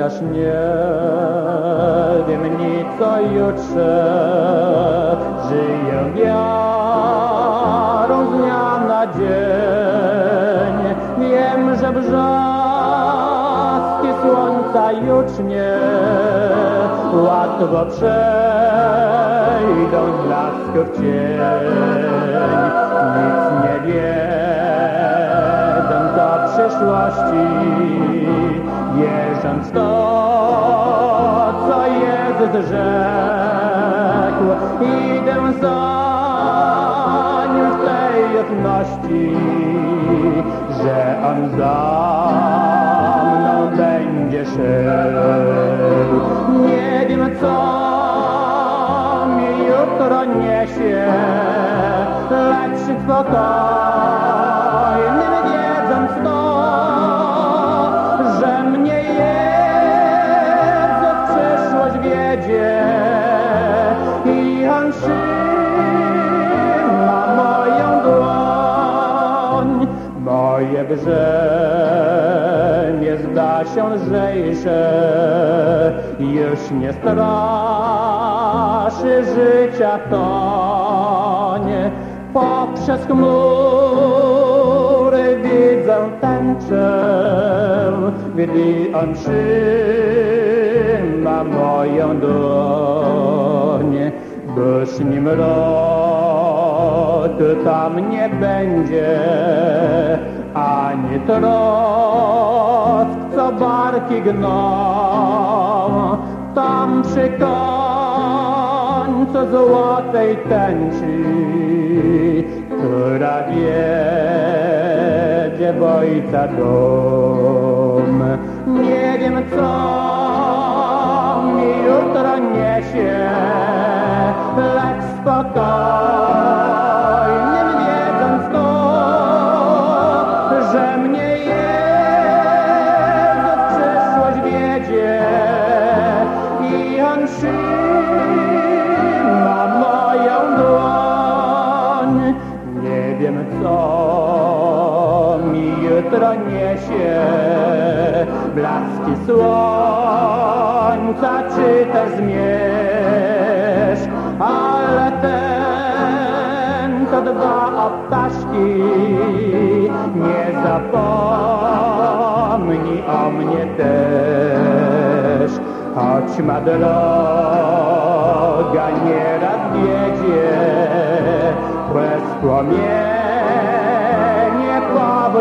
رومیا گزار کتنا رنگات سے سواسی یہ سنس ناش جنزار جیت رنگ چاش کو میتنچی انشا دوسنیم رامیہ ونج نتر بار کیگ ن تم شکن جی تیوترش لکا نش بلاشو کام آدھاشکی زپنی آمنی ہدر گانے